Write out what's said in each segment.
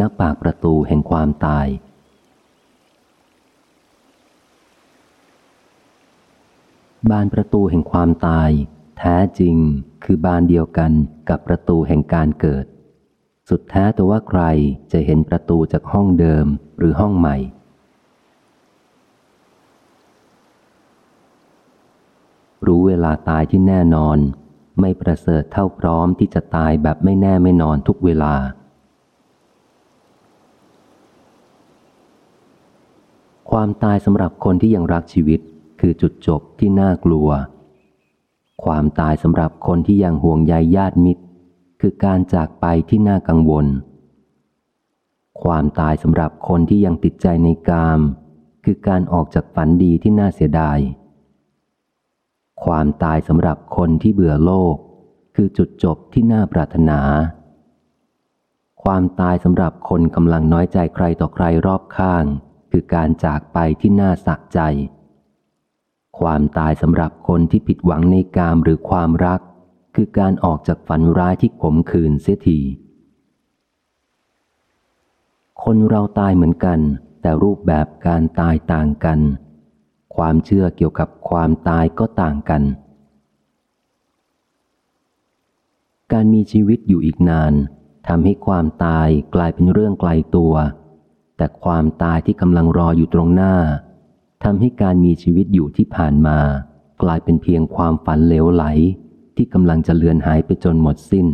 นักปากประตูแห่งความตาย บานประตูแห่งความตาย แท้จริงคือบานเดียวกันกับประตูแห่งการเกิด สุดแท้แต่ว่าใครจะเห็นประตูจากห้องเดิมหรือห้องใหม่ รู้เวลาตายที่แน่นอน ไม่ประเสริฐเท่าพร้อมที่จะตายแบบไม่แน่ไม่นอนทุกเวลา ความตายสำหรับคนที่ยังรักชีวิต คือจุดจบที่น่ากลัว ความตายสำหรับคนที่ยังห่วงใยญาติมิตร คือการจากไปที่น่ากังวล ความตายสำหรับคนที่ยังติดใจในกาม คือการออกจากฝันดีที่น่าเสียดาย ความตายสำหรับคนที่เบื่อโลก คือจุดจบที่น่าปรารถนา ความตายสำหรับคนกำลังน้อยใจใครต่อใครรอบข้าง คือการจากไปที่น่าสักใจ ความตายสำหรับคนที่ผิดหวังในกามหรือความรัก คือการออกจากฝันร้ายที่ขมขื่นเสียทีคนเราตายเหมือนกัน แต่รูปแบบการตายต่างกัน ความเชื่อเกี่ยวกับความตายก็ต่างกัน การมีชีวิตอยู่อีกนานทำให้ความตายกลายเป็นเรื่องไกลตัว แต่ความตายที่กำลังรออยู่ตรงหน้าทำให้การมีชีวิตอยู่ที่ผ่านมา กลายเป็นเพียงความฝันเลวไหล ที่กำลังจะเลือนหายไปจนหมดสิน้น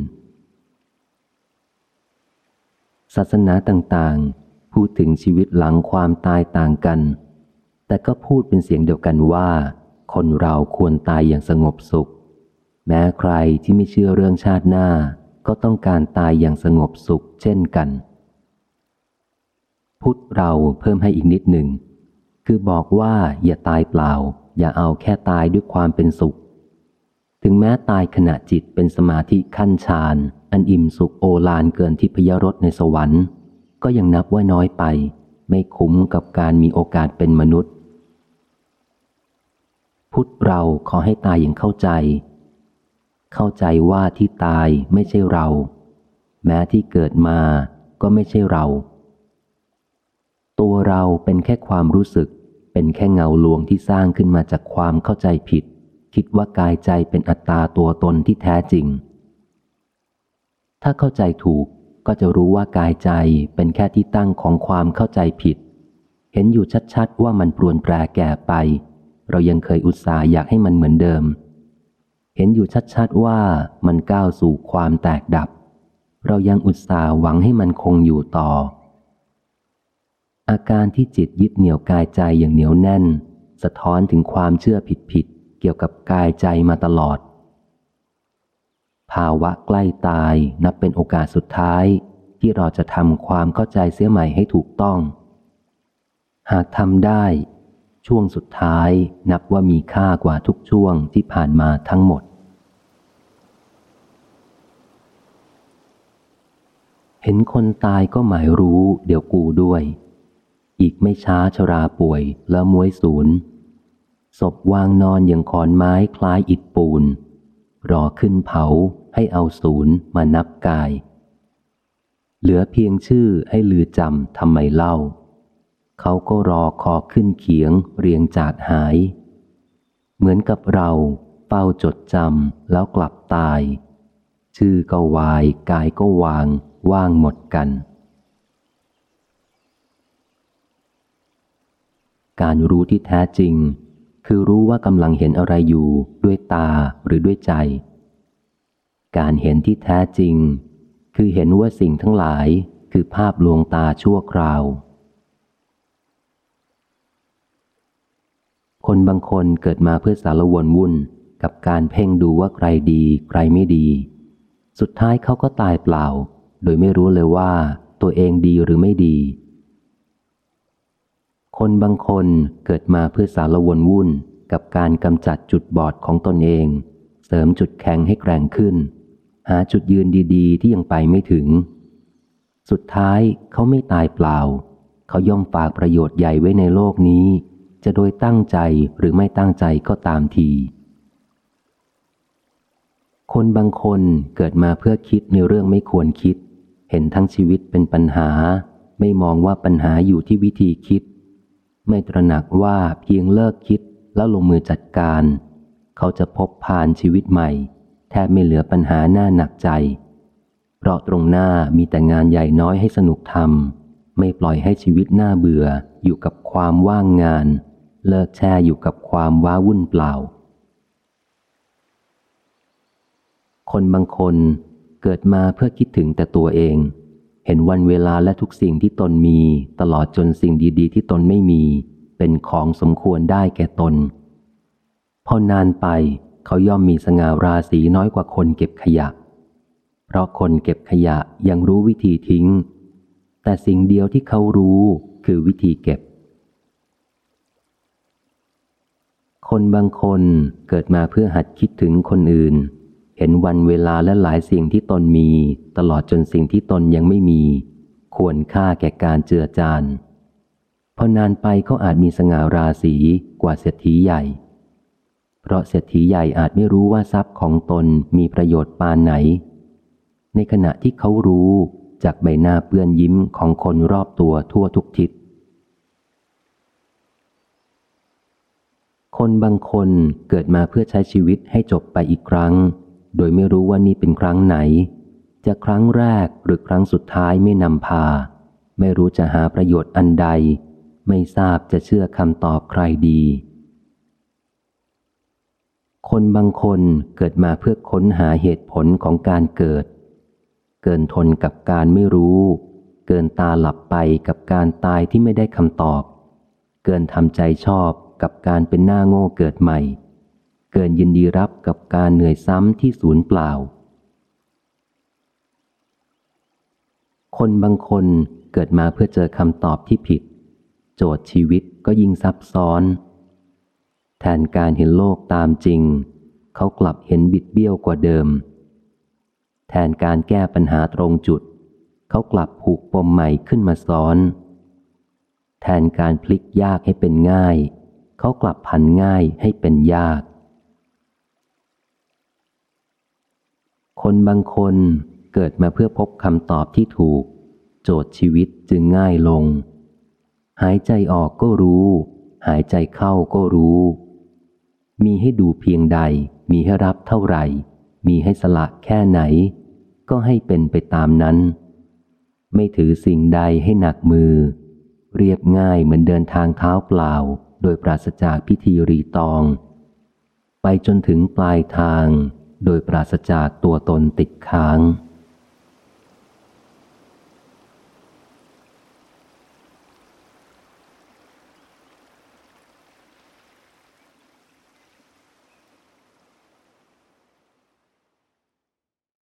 ศาสนาต่างๆ พูดถึงชีวิตหลังความตายต่างกัน แต่ก็พูดเป็นเสียงเดียวกันว่า คนเราควรตายอย่างสงบสุข แม้ใครที่ไม่เชื่อเรื่องชาติหน้า ก็ต้องการตายอย่างสงบสุขเช่นกัน พุทธเราเพิ่มให้อีกนิดหนึ่ง คือบอกว่าอย่าตายเปล่า อย่าเอาแค่ตายด้วยความเป็นสุข ถึงแม้ตายขณะจิตเป็นสมาธิขั้นฌานอันอิ่มสุขโอลานเกินทิพยรสในสวรรค์ ก็ยังนับว่าน้อยไป ไม่คุ้มกับการมีโอกาสเป็นมนุษย์ พุทธเราขอให้ตายอย่างเข้าใจ เข้าใจว่าที่ตายไม่ใช่เรา แม้ที่เกิดมาก็ไม่ใช่เรา เราเป็นแค่ความรู้สึก เป็นแค่เงาลวงที่สร้างขึ้นมาจากความเข้าใจผิด คิดว่ากายใจเป็นอัตตาตัวตนที่แท้จริง ถ้าเข้าใจถูกก็จะรู้ว่ากายใจเป็นแค่ที่ตั้งของความเข้าใจผิด เห็นอยู่ชัดๆว่ามันปรวนแปรแก่ไป เรายังเคยอุตส่าห์อยากให้มันเหมือนเดิม เห็นอยู่ชัดๆว่ามันก้าวสู่ความแตกดับ เรายังอุตส่าห์หวังให้มันคงอยู่ต่อ อาการที่จิตยึดเหนี่ยวกายใจอย่างเหนียวแน่น สะท้อนถึงความเชื่อผิดๆเกี่ยวกับกายใจมาตลอด ภาวะใกล้ตายนับเป็นโอกาสสุดท้าย ที่เราจะทำความเข้าใจเสียใหม่ให้ถูกต้อง หากทำได้ ช่วงสุดท้ายนับว่ามีค่ากว่าทุกช่วงที่ผ่านมาทั้งหมด เห็นคนตายก็หมายรู้เดี๋ยวกูด้วย อีกไม่ช้าชราป่วยแล้วมวยศูนย์ศพวางนอนอย่างขอนไม้คล้ายอิฐปูน รอขึ้นเผาให้เอาศูนย์มานับกาย เหลือเพียงชื่อให้ลือจำทำไมเล่า เขาก็รอคอขึ้นเขียงเรียงจาดหาย เหมือนกับเราเฝ้าจดจำแล้วกลับตาย ชื่อก็วายกายก็วางว่างหมดกัน การรู้ที่แท้จริง คือรู้ว่ากำลังเห็นอะไรอยู่ด้วยตาหรือด้วยใจ การเห็นที่แท้จริง คือเห็นว่าสิ่งทั้งหลายคือภาพลวงตาชั่วคราว คนบางคนเกิดมาเพื่อสารวนวุ่นกับการเพ่งดูว่าใครดี ใครไม่ดี สุดท้ายเขาก็ตายเปล่า โดยไม่รู้เลยว่าตัวเองดีหรือไม่ดี คนบางคนเกิดมาเพื่อสารวนวุ่นกับการกำจัดจุดบอดของตนเอง เสริมจุดแข็งให้แกร่งขึ้น หาจุดยืนดีๆ ที่ยังไปไม่ถึง สุดท้ายเขาไม่ตายเปล่า เขาย่อมฝากประโยชน์ใหญ่ไว้ในโลกนี้ จะโดยตั้งใจหรือไม่ตั้งใจก็ตามที คนบางคนเกิดมาเพื่อคิดในเรื่องไม่ควรคิด เห็นทั้งชีวิตเป็นปัญหา ไม่มองว่าปัญหาอยู่ที่วิธีคิด ไม่ตระหนักว่าเพียงเลิกคิดแล้วลงมือจัดการ เขาจะพบผ่านชีวิตใหม่ แทบไม่เหลือปัญหาหน้าหนักใจ เพราะตรงหน้ามีแต่งานใหญ่น้อยให้สนุกทำไม่ปล่อยให้ชีวิตหน้าเบื่ออยู่กับความว่างงาน เลิกแช่อยู่กับความว้าวุ่นเปล่า คนบางคนเกิดมาเพื่อคิดถึงแต่ตัวเอง เห็นวันเวลาและทุกสิ่งที่ตนมี ตลอดจนสิ่งดีๆ ที่ตนไม่มี เป็นของสมควรได้แก่ตน พอนานไปเขาย่อมมีสง่าราศีน้อยกว่าคนเก็บขยะ เพราะคนเก็บขยะยังรู้วิธีทิ้ง แต่สิ่งเดียวที่เขารู้คือวิธีเก็บ คนบางคนเกิดมาเพื่อหัดคิดถึงคนอื่น เห็นวันเวลาและหลายสิ่งที่ตนมี ตลอดจนสิ่งที่ตนยังไม่มี ควรค่าแก่การเจือจานพอนานไปเขาอาจมีสง่าราศีกว่าเศรษฐีใหญ่ เพราะเศรษฐีใหญ่อาจไม่รู้ว่าทรัพย์ของตนมีประโยชน์ปานไหน ในขณะที่เขารู้จากใบหน้าเปื้อนยิ้มของคนรอบตัวทั่วทุกทิศ คนบางคนเกิดมาเพื่อใช้ชีวิตให้จบไปอีกครั้ง โดยไม่รู้ว่านี่เป็นครั้งไหน จะครั้งแรกหรือครั้งสุดท้ายไม่นำพา ไม่รู้จะหาประโยชน์อันใด ไม่ทราบจะเชื่อคำตอบใครดี คนบางคนเกิดมาเพื่อค้นหาเหตุผลของการเกิด เกินทนกับการไม่รู้ เกินตาหลับไปกับการตายที่ไม่ได้คำตอบ เกินทำใจชอบกับการเป็นหน้าโง่เกิดใหม่ เกินยินดีรับกับการเหนื่อยซ้ำที่ศูนย์เปล่า คนบางคนเกิดมาเพื่อเจอคำตอบที่ผิด โจทย์ชีวิตก็ยิ่งซับซ้อน แทนการเห็นโลกตามจริง เขากลับเห็นบิดเบี้ยวกว่าเดิม แทนการแก้ปัญหาตรงจุด เขากลับผูกปมใหม่ขึ้นมาซ้อน แทนการพลิกยากให้เป็นง่าย เขากลับพันง่ายให้เป็นยาก คนบางคนเกิดมาเพื่อพบคำตอบที่ถูก โจทย์ชีวิตจึงง่ายลง หายใจออกก็รู้ หายใจเข้าก็รู้ มีให้ดูเพียงใด มีให้รับเท่าไหร่ มีให้สละแค่ไหน ก็ให้เป็นไปตามนั้น ไม่ถือสิ่งใดให้หนักมือ เรียบง่ายเหมือนเดินทางเท้าเปล่า โดยปราศจากพิธีรีตอง ไปจนถึงปลายทาง โดยปราศจากตัวตนติดค้าง